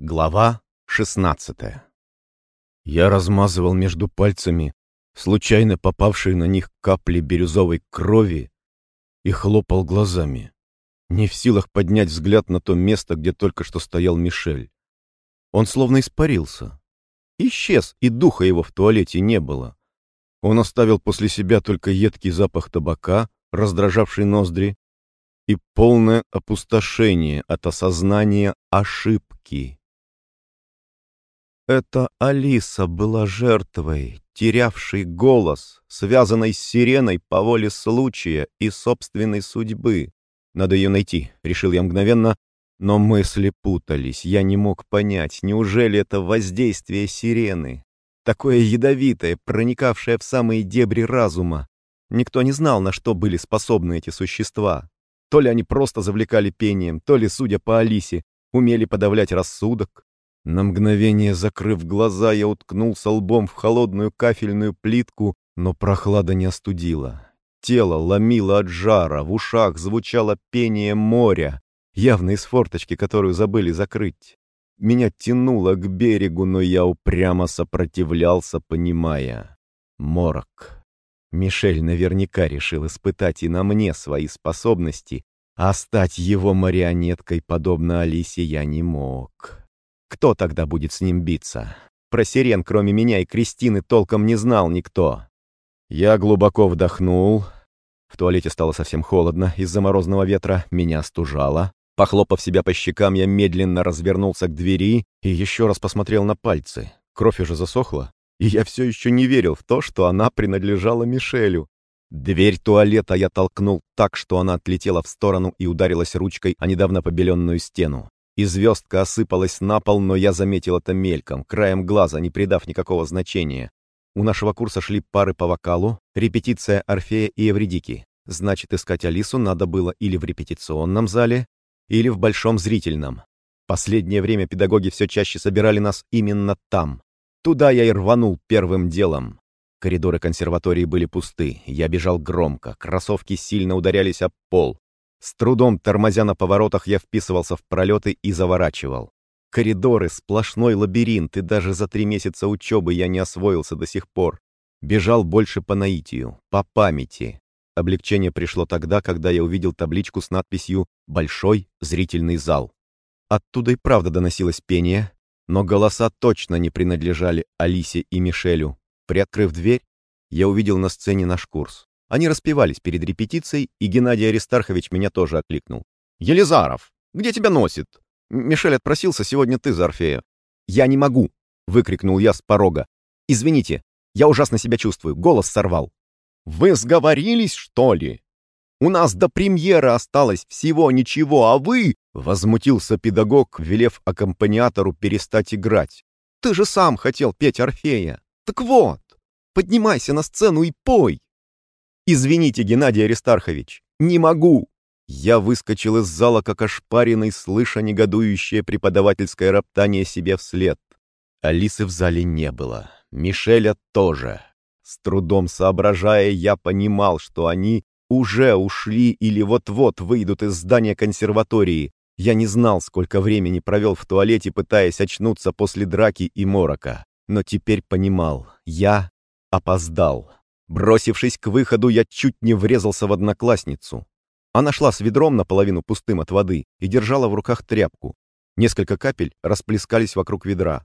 Глава 16 Я размазывал между пальцами случайно попавшие на них капли бирюзовой крови и хлопал глазами, не в силах поднять взгляд на то место, где только что стоял Мишель. Он словно испарился. Исчез, и духа его в туалете не было. Он оставил после себя только едкий запах табака, раздражавший ноздри, и полное опустошение от осознания ошибки. Это Алиса была жертвой, терявшей голос, связанной с сиреной по воле случая и собственной судьбы. Надо ее найти, решил я мгновенно, но мысли путались. Я не мог понять, неужели это воздействие сирены? Такое ядовитое, проникавшее в самые дебри разума. Никто не знал, на что были способны эти существа. То ли они просто завлекали пением, то ли, судя по Алисе, умели подавлять рассудок. На мгновение закрыв глаза, я уткнулся лбом в холодную кафельную плитку, но прохлада не остудила. Тело ломило от жара, в ушах звучало пение моря, явно из форточки, которую забыли закрыть. Меня тянуло к берегу, но я упрямо сопротивлялся, понимая. Морок. Мишель наверняка решил испытать и на мне свои способности, а стать его марионеткой, подобно Алисе, я не мог. Кто тогда будет с ним биться? Про сирен, кроме меня и Кристины, толком не знал никто. Я глубоко вдохнул. В туалете стало совсем холодно из-за морозного ветра, меня стужало. Похлопав себя по щекам, я медленно развернулся к двери и еще раз посмотрел на пальцы. Кровь уже засохла, и я все еще не верил в то, что она принадлежала Мишелю. Дверь туалета я толкнул так, что она отлетела в сторону и ударилась ручкой о недавно побеленную стену. И звездка осыпалась на пол, но я заметил это мельком, краем глаза, не придав никакого значения. У нашего курса шли пары по вокалу, репетиция Орфея и Эвредики. Значит, искать Алису надо было или в репетиционном зале, или в большом зрительном. Последнее время педагоги все чаще собирали нас именно там. Туда я и рванул первым делом. Коридоры консерватории были пусты, я бежал громко, кроссовки сильно ударялись об пол. С трудом, тормозя на поворотах, я вписывался в пролеты и заворачивал. Коридоры, сплошной лабиринт, и даже за три месяца учебы я не освоился до сих пор. Бежал больше по наитию, по памяти. Облегчение пришло тогда, когда я увидел табличку с надписью «Большой зрительный зал». Оттуда и правда доносилось пение, но голоса точно не принадлежали Алисе и Мишелю. Приоткрыв дверь, я увидел на сцене наш курс. Они распевались перед репетицией, и Геннадий Аристархович меня тоже окликнул. «Елизаров, где тебя носит? Мишель отпросился, сегодня ты за Орфея». «Я не могу!» — выкрикнул я с порога. «Извините, я ужасно себя чувствую, голос сорвал». «Вы сговорились, что ли? У нас до премьеры осталось всего ничего, а вы...» — возмутился педагог, велев аккомпаниатору перестать играть. «Ты же сам хотел петь Орфея!» Так вот, поднимайся на сцену и пой. Извините, Геннадий Аристархович, не могу. Я выскочил из зала, как ошпаренный, слыша негодующее преподавательское роптание себе вслед. Алисы в зале не было. Мишеля тоже. С трудом соображая, я понимал, что они уже ушли или вот-вот выйдут из здания консерватории. Я не знал, сколько времени провел в туалете, пытаясь очнуться после драки и морока но теперь понимал, я опоздал. Бросившись к выходу, я чуть не врезался в одноклассницу. Она шла с ведром наполовину пустым от воды и держала в руках тряпку. Несколько капель расплескались вокруг ведра.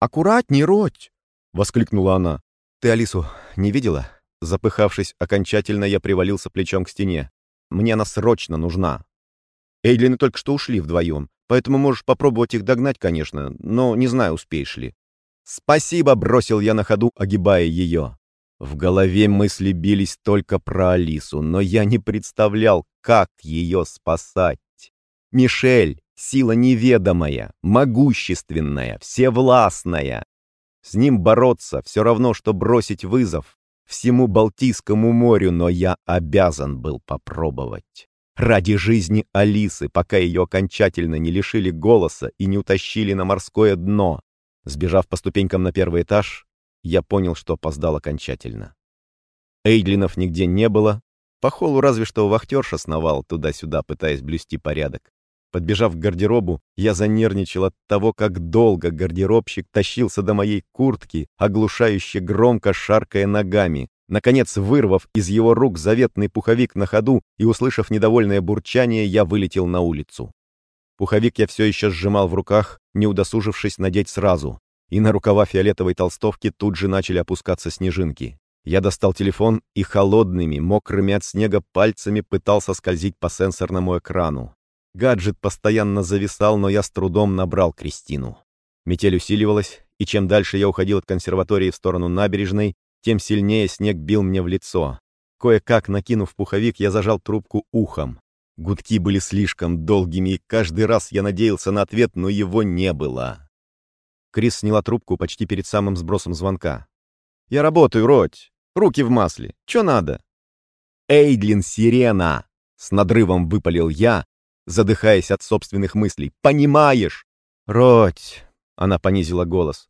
«Аккуратней, Роть!» — воскликнула она. «Ты Алису не видела?» Запыхавшись окончательно, я привалился плечом к стене. «Мне она срочно нужна!» Эйдлины только что ушли вдвоем, поэтому можешь попробовать их догнать, конечно, но не знаю, успеешь ли. «Спасибо!» — бросил я на ходу, огибая ее. В голове мысли бились только про Алису, но я не представлял, как ее спасать. Мишель — сила неведомая, могущественная, всевластная. С ним бороться все равно, что бросить вызов всему Балтийскому морю, но я обязан был попробовать. Ради жизни Алисы, пока ее окончательно не лишили голоса и не утащили на морское дно. Сбежав по ступенькам на первый этаж, я понял, что опоздал окончательно. Эйдлинов нигде не было. По холлу разве что вахтерша сновал туда-сюда, пытаясь блюсти порядок. Подбежав к гардеробу, я занервничал от того, как долго гардеробщик тащился до моей куртки, оглушающе громко шаркая ногами. Наконец, вырвав из его рук заветный пуховик на ходу и услышав недовольное бурчание, я вылетел на улицу. Пуховик я все еще сжимал в руках, не удосужившись надеть сразу, и на рукава фиолетовой толстовки тут же начали опускаться снежинки. Я достал телефон и холодными, мокрыми от снега пальцами пытался скользить по сенсорному экрану. Гаджет постоянно зависал, но я с трудом набрал Кристину. Метель усиливалась, и чем дальше я уходил от консерватории в сторону набережной, тем сильнее снег бил мне в лицо. Кое-как, накинув пуховик, я зажал трубку ухом. Гудки были слишком долгими, и каждый раз я надеялся на ответ, но его не было. Крис сняла трубку почти перед самым сбросом звонка. «Я работаю, Родь! Руки в масле! Чё надо?» «Эйдлин Сирена!» — с надрывом выпалил я, задыхаясь от собственных мыслей. «Понимаешь?» «Родь!» — она понизила голос.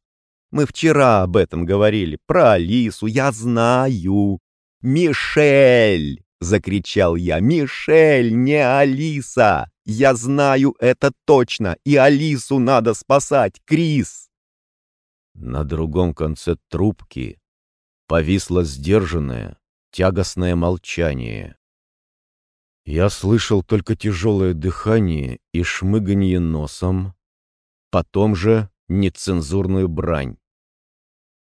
«Мы вчера об этом говорили, про Алису, я знаю!» «Мишель!» — закричал я. «Мишель, не Алиса! Я знаю это точно, и Алису надо спасать, Крис!» На другом конце трубки повисло сдержанное, тягостное молчание. Я слышал только тяжелое дыхание и шмыганье носом, потом же нецензурную брань.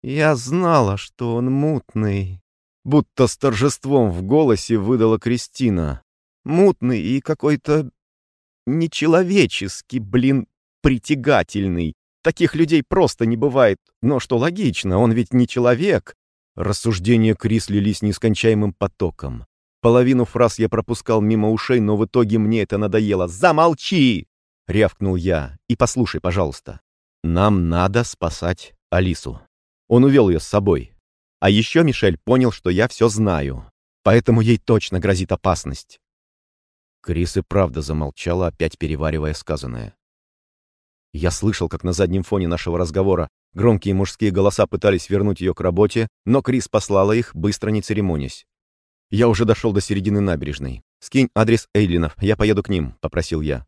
«Я знала, что он мутный», — будто с торжеством в голосе выдала Кристина. «Мутный и какой-то нечеловеческий, блин, притягательный. Таких людей просто не бывает. Но что логично, он ведь не человек». Рассуждения Крис лились нескончаемым потоком. Половину фраз я пропускал мимо ушей, но в итоге мне это надоело. «Замолчи!» — рявкнул я. «И послушай, пожалуйста. Нам надо спасать Алису. Он увел ее с собой. А еще Мишель понял, что я все знаю. Поэтому ей точно грозит опасность». Крис и правда замолчала, опять переваривая сказанное. Я слышал, как на заднем фоне нашего разговора громкие мужские голоса пытались вернуть ее к работе, но Крис послала их, быстро не церемонясь. Я уже дошел до середины набережной. «Скинь адрес Эйлинов, я поеду к ним», — попросил я.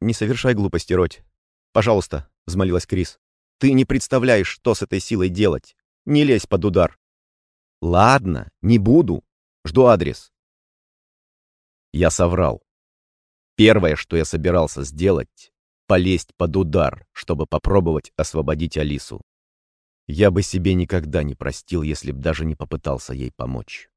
«Не совершай глупости, Роть. Пожалуйста», — взмолилась Крис. «Ты не представляешь, что с этой силой делать. Не лезь под удар». «Ладно, не буду. Жду адрес». Я соврал. Первое, что я собирался сделать, полезть под удар, чтобы попробовать освободить Алису. Я бы себе никогда не простил, если б даже не попытался ей помочь.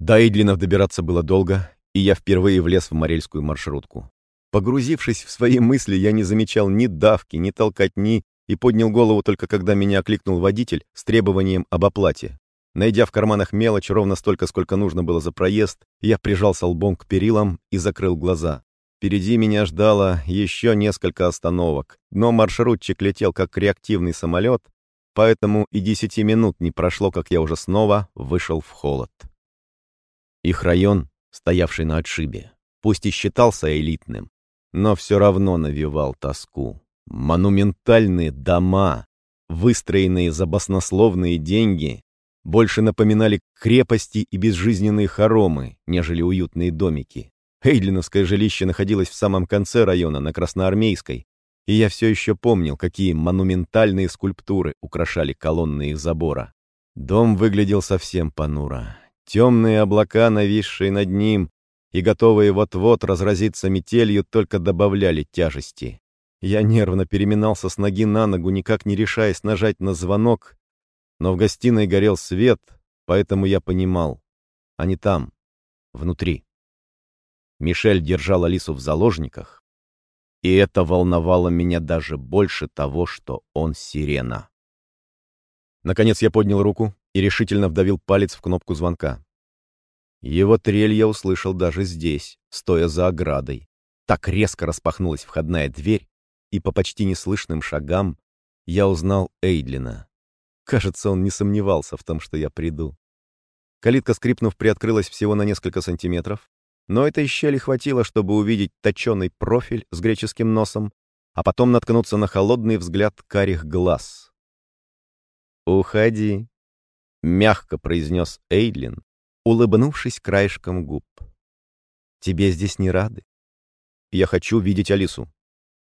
До Эйдлинов добираться было долго, и я впервые влез в морельскую маршрутку. Погрузившись в свои мысли, я не замечал ни давки, ни толкотни и поднял голову только когда меня окликнул водитель с требованием об оплате. Найдя в карманах мелочь ровно столько, сколько нужно было за проезд, я прижался лбом к перилам и закрыл глаза. Впереди меня ждало еще несколько остановок, но маршрутчик летел как реактивный самолет, поэтому и десяти минут не прошло, как я уже снова вышел в холод. Их район, стоявший на отшибе, пусть и считался элитным, но все равно навевал тоску. Монументальные дома, выстроенные за баснословные деньги, больше напоминали крепости и безжизненные хоромы, нежели уютные домики. Эйдлиновское жилище находилось в самом конце района, на Красноармейской, и я все еще помнил, какие монументальные скульптуры украшали колонны их забора. Дом выглядел совсем понуро. Темные облака, нависшие над ним и готовые вот-вот разразиться метелью, только добавляли тяжести. Я нервно переминался с ноги на ногу, никак не решаясь нажать на звонок, но в гостиной горел свет, поэтому я понимал. Они там, внутри. Мишель держал Алису в заложниках, и это волновало меня даже больше того, что он сирена. Наконец я поднял руку и решительно вдавил палец в кнопку звонка. Его трель я услышал даже здесь, стоя за оградой. Так резко распахнулась входная дверь, и по почти неслышным шагам я узнал Эйдлина. Кажется, он не сомневался в том, что я приду. Калитка, скрипнув, приоткрылась всего на несколько сантиметров, но этой щели хватило, чтобы увидеть точеный профиль с греческим носом, а потом наткнуться на холодный взгляд карих глаз. «Уходи», — мягко произнес Эйдлин, улыбнувшись краешком губ. «Тебе здесь не рады. Я хочу видеть Алису.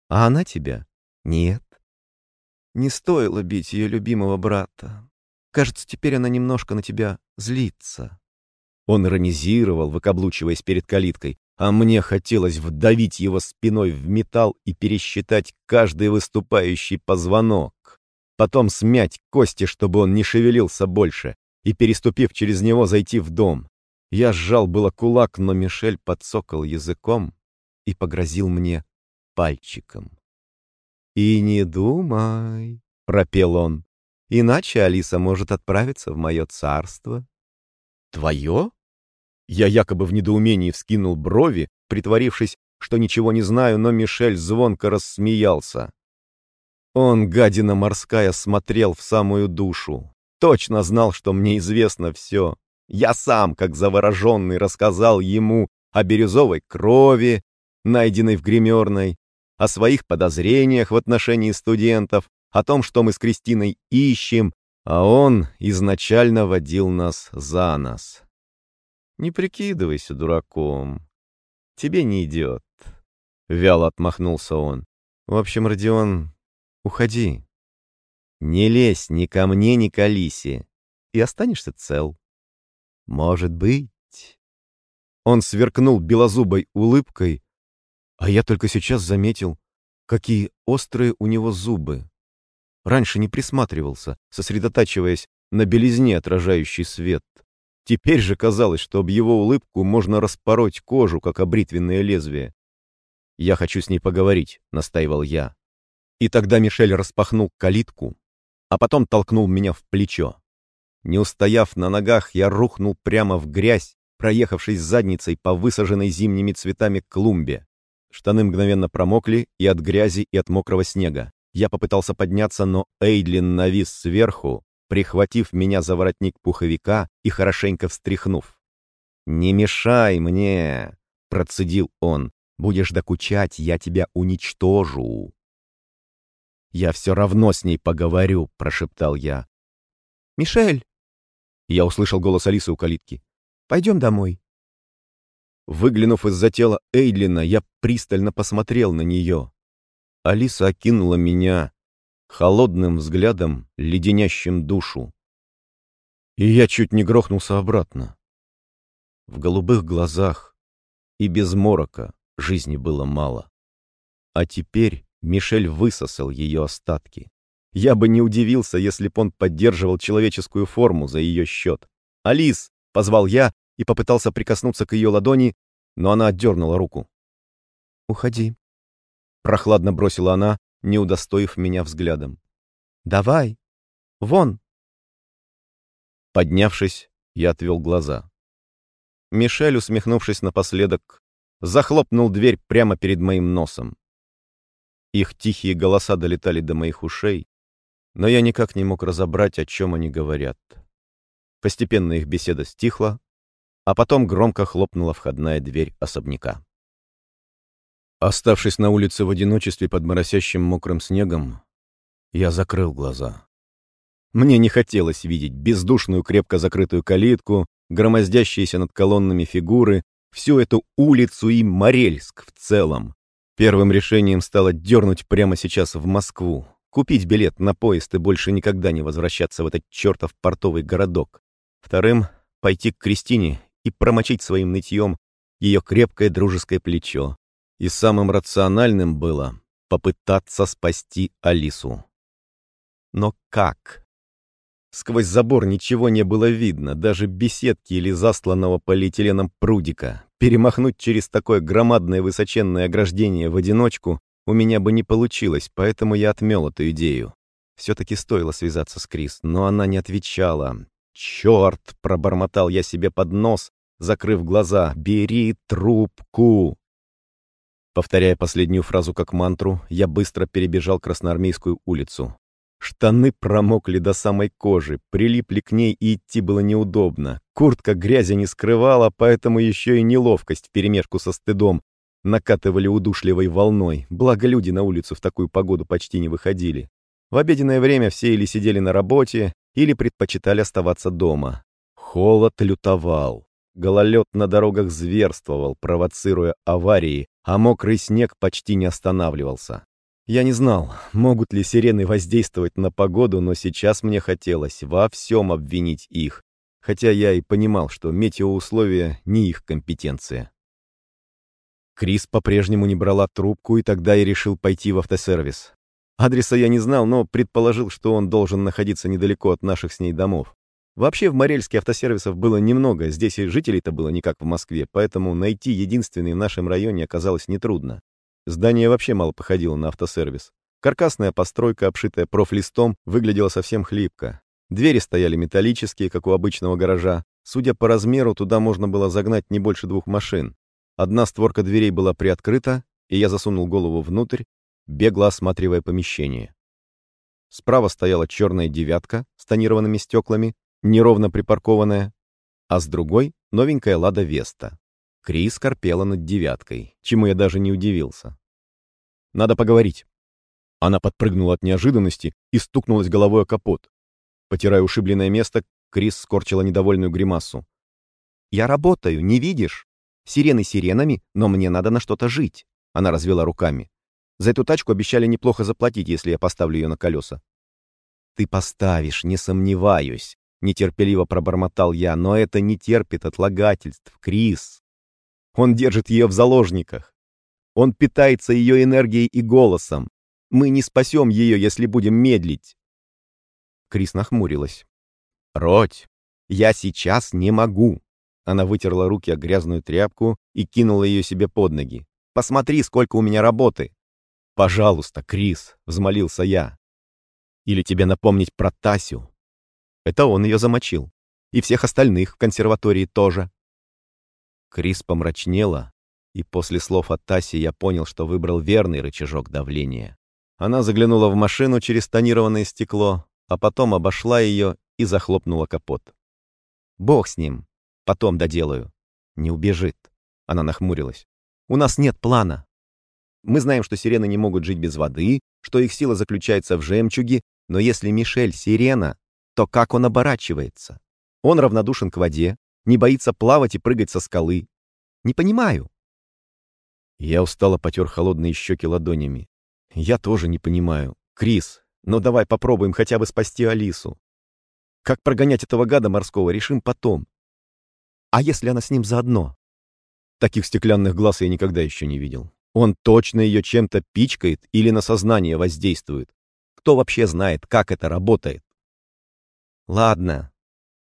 А она тебя? Нет. Не стоило бить ее любимого брата. Кажется, теперь она немножко на тебя злится. Он иронизировал, выкаблучиваясь перед калиткой, а мне хотелось вдавить его спиной в металл и пересчитать каждый выступающий позвонок. Потом смять кости, чтобы он не шевелился больше, и, переступив через него, зайти в дом. Я сжал было кулак, но Мишель подсокал языком и погрозил мне пальчиком. «И не думай», — пропел он, — «иначе Алиса может отправиться в мое царство». «Твое?» Я якобы в недоумении вскинул брови, притворившись, что ничего не знаю, но Мишель звонко рассмеялся. Он, гадина морская, смотрел в самую душу. Точно знал, что мне известно все. Я сам, как завороженный, рассказал ему о бирюзовой крови, найденной в гримерной, о своих подозрениях в отношении студентов, о том, что мы с Кристиной ищем, а он изначально водил нас за нос. «Не прикидывайся дураком. Тебе не идет», — вяло отмахнулся он. «В общем, Родион, уходи. Не лезь ни ко мне, ни к Алисе, и останешься цел. Может быть...» Он сверкнул белозубой улыбкой, а я только сейчас заметил, какие острые у него зубы. Раньше не присматривался, сосредотачиваясь на белизне, отражающей свет. Теперь же казалось, что об его улыбку можно распороть кожу, как обритвенное лезвие. «Я хочу с ней поговорить», — настаивал я. И тогда Мишель распахнул калитку, а потом толкнул меня в плечо. Не устояв на ногах, я рухнул прямо в грязь, проехавшись задницей по высаженной зимними цветами клумбе. Штаны мгновенно промокли и от грязи, и от мокрого снега. Я попытался подняться, но Эйдлин навис сверху, прихватив меня за воротник пуховика и хорошенько встряхнув. «Не мешай мне!» — процедил он. «Будешь докучать, я тебя уничтожу!» «Я все равно с ней поговорю», — прошептал я. «Мишель!» Я услышал голос Алисы у калитки. «Пойдем домой». Выглянув из-за тела Эйдлина, я пристально посмотрел на нее. Алиса окинула меня холодным взглядом, леденящим душу. И я чуть не грохнулся обратно. В голубых глазах и без морока жизни было мало. А теперь Мишель высосал ее остатки. Я бы не удивился, если б он поддерживал человеческую форму за ее счет. «Алис!» — позвал я и попытался прикоснуться к ее ладони, но она отдернула руку. «Уходи», — прохладно бросила она, не удостоив меня взглядом. «Давай! Вон!» Поднявшись, я отвел глаза. Мишель, усмехнувшись напоследок, захлопнул дверь прямо перед моим носом. Их тихие голоса долетали до моих ушей, но я никак не мог разобрать, о чем они говорят. Постепенно их беседа стихла, а потом громко хлопнула входная дверь особняка. Оставшись на улице в одиночестве под моросящим мокрым снегом, я закрыл глаза. Мне не хотелось видеть бездушную крепко закрытую калитку, громоздящиеся над колоннами фигуры, всю эту улицу и Морельск в целом. Первым решением стало дернуть прямо сейчас в Москву, купить билет на поезд и больше никогда не возвращаться в этот чертов портовый городок. Вторым — пойти к Кристине и промочить своим нытьем ее крепкое дружеское плечо, и самым рациональным было попытаться спасти Алису. Но как? Сквозь забор ничего не было видно, даже беседки или засланного полиэтиленом прудика. Перемахнуть через такое громадное высоченное ограждение в одиночку у меня бы не получилось, поэтому я отмел эту идею. Все-таки стоило связаться с Крис, но она не отвечала. «Черт!» — пробормотал я себе под нос, закрыв глаза. «Бери трубку!» Повторяя последнюю фразу как мантру, я быстро перебежал Красноармейскую улицу. Штаны промокли до самой кожи, прилипли к ней и идти было неудобно. Куртка грязи не скрывала, поэтому еще и неловкость вперемешку со стыдом накатывали удушливой волной, благо люди на улицу в такую погоду почти не выходили. В обеденное время все или сидели на работе, или предпочитали оставаться дома. Холод лютовал. Гололед на дорогах зверствовал, провоцируя аварии, а мокрый снег почти не останавливался. Я не знал, могут ли сирены воздействовать на погоду, но сейчас мне хотелось во всем обвинить их, хотя я и понимал, что метеоусловия не их компетенция. Крис по-прежнему не брала трубку, и тогда я решил пойти в автосервис. Адреса я не знал, но предположил, что он должен находиться недалеко от наших с ней домов. Вообще в Морельске автосервисов было немного, здесь и жителей-то было не как в Москве, поэтому найти единственный в нашем районе оказалось нетрудно. Здание вообще мало походило на автосервис. Каркасная постройка, обшитая профлистом, выглядела совсем хлипко. Двери стояли металлические, как у обычного гаража. Судя по размеру, туда можно было загнать не больше двух машин. Одна створка дверей была приоткрыта, и я засунул голову внутрь, бегло осматривая помещение. Справа стояла черная девятка с тонированными стеклами, неровно припаркованная, а с другой — новенькая «Лада Веста». Крис корпела над девяткой, чему я даже не удивился. «Надо поговорить». Она подпрыгнула от неожиданности и стукнулась головой о капот. Потирая ушибленное место, Крис скорчила недовольную гримасу. «Я работаю, не видишь? Сирены сиренами, но мне надо на что-то жить». Она развела руками. «За эту тачку обещали неплохо заплатить, если я поставлю ее на колеса». «Ты поставишь, не сомневаюсь», — нетерпеливо пробормотал я, «но это не терпит отлагательств, Крис. Он держит ее в заложниках. Он питается ее энергией и голосом. Мы не спасем ее, если будем медлить. Крис нахмурилась. «Родь, я сейчас не могу!» Она вытерла руки о грязную тряпку и кинула ее себе под ноги. «Посмотри, сколько у меня работы!» «Пожалуйста, Крис!» — взмолился я. «Или тебе напомнить про Тасю?» Это он ее замочил. И всех остальных в консерватории тоже. Крис помрачнела, и после слов от Таси я понял, что выбрал верный рычажок давления. Она заглянула в машину через тонированное стекло, а потом обошла ее и захлопнула капот. «Бог с ним. Потом доделаю. Не убежит». Она нахмурилась. «У нас нет плана. Мы знаем, что сирены не могут жить без воды, что их сила заключается в жемчуге, но если Мишель — сирена, то как он оборачивается? Он равнодушен к воде, не боится плавать и прыгать со скалы. Не понимаю. Я устало потер холодные щеки ладонями. Я тоже не понимаю. Крис, ну давай попробуем хотя бы спасти Алису. Как прогонять этого гада морского, решим потом. А если она с ним заодно? Таких стеклянных глаз я никогда еще не видел. Он точно ее чем-то пичкает или на сознание воздействует. Кто вообще знает, как это работает? Ладно,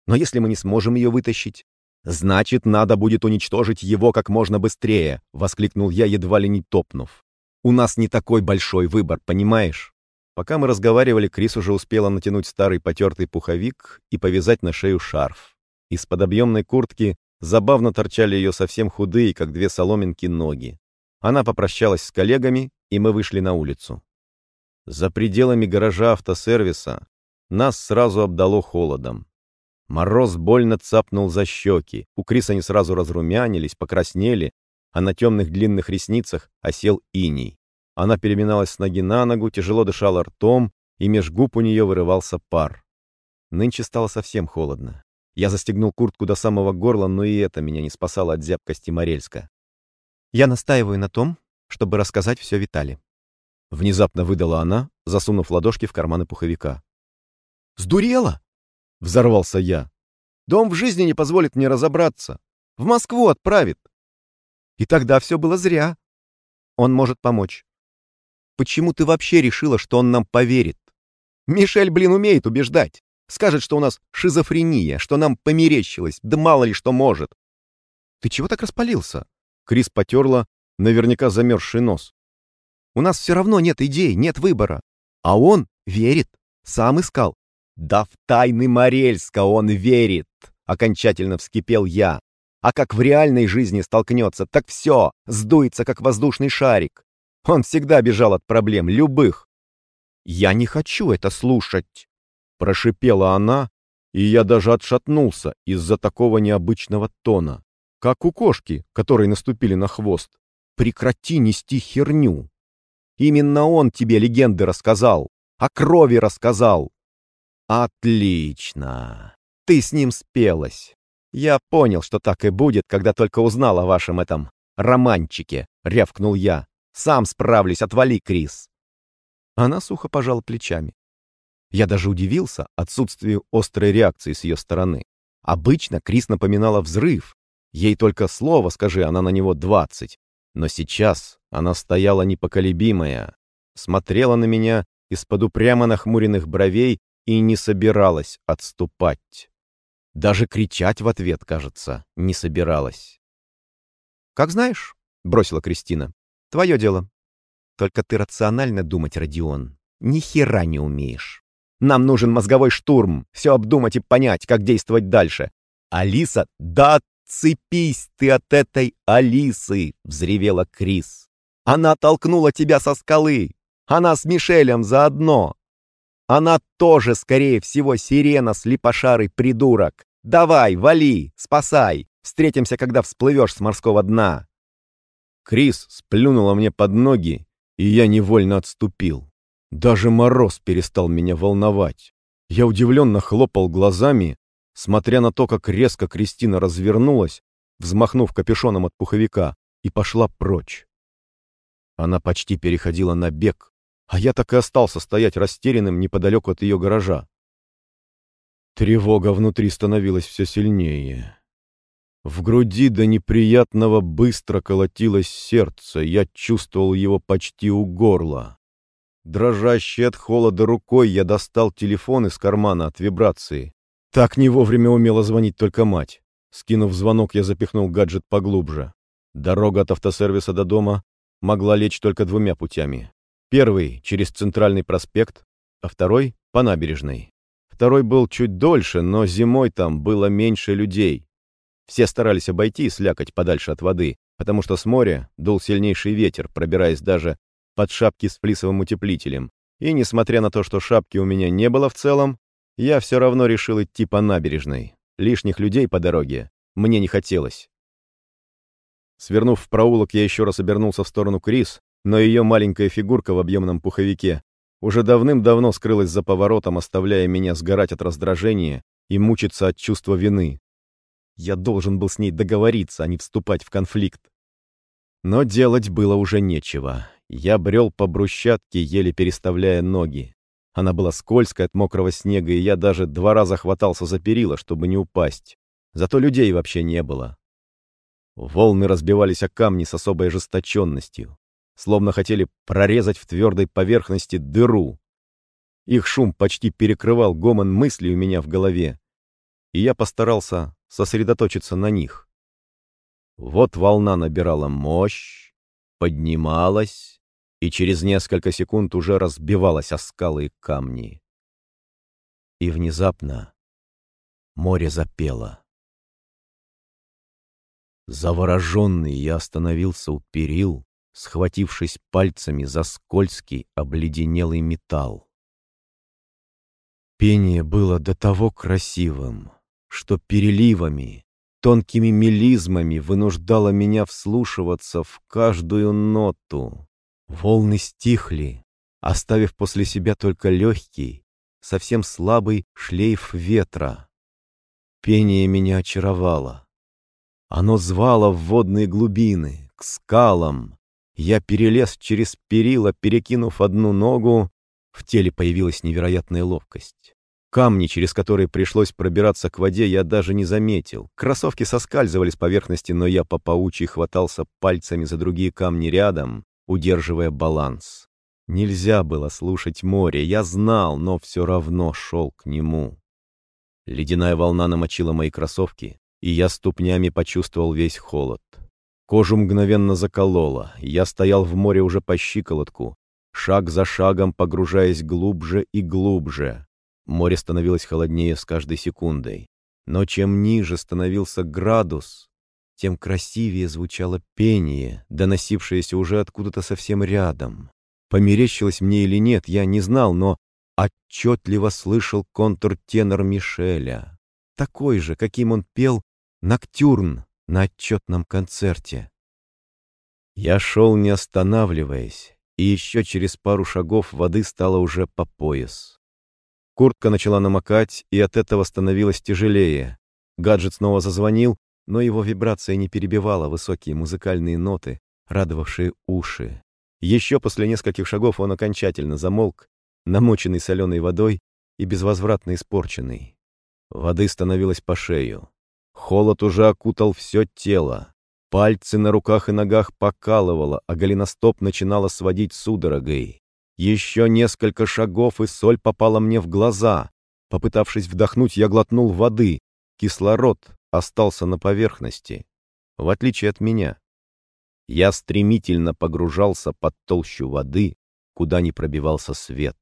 но если мы не сможем ее вытащить, «Значит, надо будет уничтожить его как можно быстрее!» — воскликнул я, едва ли не топнув. «У нас не такой большой выбор, понимаешь?» Пока мы разговаривали, Крис уже успела натянуть старый потертый пуховик и повязать на шею шарф. Из-под объемной куртки забавно торчали ее совсем худые, как две соломинки, ноги. Она попрощалась с коллегами, и мы вышли на улицу. За пределами гаража автосервиса нас сразу обдало холодом. Мороз больно цапнул за щеки. У Криса они сразу разрумянились, покраснели, а на темных длинных ресницах осел иней. Она переминалась с ноги на ногу, тяжело дышала ртом, и меж губ у нее вырывался пар. Нынче стало совсем холодно. Я застегнул куртку до самого горла, но и это меня не спасало от зябкости Морельска. «Я настаиваю на том, чтобы рассказать все Витали». Внезапно выдала она, засунув ладошки в карманы пуховика. «Сдурела?» Взорвался я. Дом в жизни не позволит мне разобраться. В Москву отправит. И тогда все было зря. Он может помочь. Почему ты вообще решила, что он нам поверит? Мишель, блин, умеет убеждать. Скажет, что у нас шизофрения, что нам померещилось, да мало ли что может. Ты чего так распалился? Крис потерла наверняка замерзший нос. У нас все равно нет идей, нет выбора. А он верит, сам искал, «Да в тайны Морельска он верит!» — окончательно вскипел я. «А как в реальной жизни столкнется, так все, сдуется, как воздушный шарик. Он всегда бежал от проблем, любых». «Я не хочу это слушать!» — прошипела она, и я даже отшатнулся из-за такого необычного тона, как у кошки, которой наступили на хвост. «Прекрати нести херню!» Именно он тебе легенды рассказал, о крови рассказал, «Отлично! Ты с ним спелась. «Я понял, что так и будет, когда только узнал о вашем этом романчике», — рявкнул я. «Сам справлюсь, отвали, Крис». Она сухо пожала плечами. Я даже удивился отсутствию острой реакции с ее стороны. Обычно Крис напоминала взрыв. Ей только слово скажи, она на него двадцать. Но сейчас она стояла непоколебимая, смотрела на меня из-под упрямо нахмуренных бровей и не собиралась отступать. Даже кричать в ответ, кажется, не собиралась. «Как знаешь», — бросила Кристина, — «твое дело. Только ты рационально думать, Родион, ни хера не умеешь. Нам нужен мозговой штурм, все обдумать и понять, как действовать дальше. Алиса, да цепись ты от этой Алисы!» — взревела Крис. «Она толкнула тебя со скалы! Она с Мишелем заодно! Она тоже, скорее всего, сирена слепошарый придурок! Давай, вали, спасай! Встретимся, когда всплывешь с морского дна!» Крис сплюнула мне под ноги, и я невольно отступил. Даже мороз перестал меня волновать. Я удивленно хлопал глазами, смотря на то, как резко Кристина развернулась, взмахнув капюшоном от пуховика, и пошла прочь. Она почти переходила на бег, а я так и остался стоять растерянным неподалеку от ее гаража. Тревога внутри становилась все сильнее. В груди до неприятного быстро колотилось сердце, я чувствовал его почти у горла. Дрожащей от холода рукой я достал телефон из кармана от вибрации. Так не вовремя умела звонить только мать. Скинув звонок, я запихнул гаджет поглубже. Дорога от автосервиса до дома могла лечь только двумя путями. Первый — через центральный проспект, а второй — по набережной. Второй был чуть дольше, но зимой там было меньше людей. Все старались обойти слякоть подальше от воды, потому что с моря дул сильнейший ветер, пробираясь даже под шапки с флисовым утеплителем. И несмотря на то, что шапки у меня не было в целом, я все равно решил идти по набережной. Лишних людей по дороге мне не хотелось. Свернув в проулок, я еще раз обернулся в сторону Крис, но ее маленькая фигурка в объемном пуховике уже давным-давно скрылась за поворотом, оставляя меня сгорать от раздражения и мучиться от чувства вины. Я должен был с ней договориться, а не вступать в конфликт. Но делать было уже нечего. Я брел по брусчатке, еле переставляя ноги. Она была скользкая от мокрого снега, и я даже два раза хватался за перила, чтобы не упасть. Зато людей вообще не было. Волны разбивались о камни с особой ожесточенностью, словно хотели прорезать в твердой поверхности дыру. Их шум почти перекрывал гомон мыслей у меня в голове, и я постарался сосредоточиться на них. Вот волна набирала мощь, поднималась, и через несколько секунд уже разбивалась о скалы и камни. И внезапно море запело. Завороженный я остановился у перил, схватившись пальцами за скользкий обледенелый металл. Пение было до того красивым, что переливами, тонкими мелизмами вынуждало меня вслушиваться в каждую ноту. Волны стихли, оставив после себя только легкий, совсем слабый шлейф ветра. Пение меня очаровало. Оно звало в водные глубины, к скалам. Я перелез через перила, перекинув одну ногу. В теле появилась невероятная ловкость. Камни, через которые пришлось пробираться к воде, я даже не заметил. Кроссовки соскальзывали с поверхности, но я по паучьи хватался пальцами за другие камни рядом, удерживая баланс. Нельзя было слушать море, я знал, но все равно шел к нему. Ледяная волна намочила мои кроссовки, и я ступнями почувствовал весь холод. Кожу мгновенно закололо, я стоял в море уже по щиколотку, шаг за шагом погружаясь глубже и глубже. Море становилось холоднее с каждой секундой. Но чем ниже становился градус, тем красивее звучало пение, доносившееся уже откуда-то совсем рядом. Померещилось мне или нет, я не знал, но отчетливо слышал контр-тенор Мишеля. Такой же, каким он пел «Ноктюрн» на отчетном концерте. Я шел, не останавливаясь, и еще через пару шагов воды стало уже по пояс. Куртка начала намокать, и от этого становилось тяжелее. Гаджет снова зазвонил, но его вибрация не перебивала высокие музыкальные ноты, радовавшие уши. Еще после нескольких шагов он окончательно замолк, намоченный соленой водой и безвозвратно испорченный. Воды становилось по шею. Холод уже окутал все тело. Пальцы на руках и ногах покалывало, а голеностоп начинало сводить судорогой. Еще несколько шагов, и соль попала мне в глаза. Попытавшись вдохнуть, я глотнул воды. Кислород остался на поверхности, в отличие от меня. Я стремительно погружался под толщу воды, куда не пробивался свет.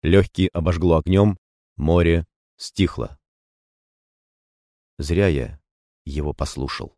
Легкие обожгло огнем, море стихло. Зря я его послушал.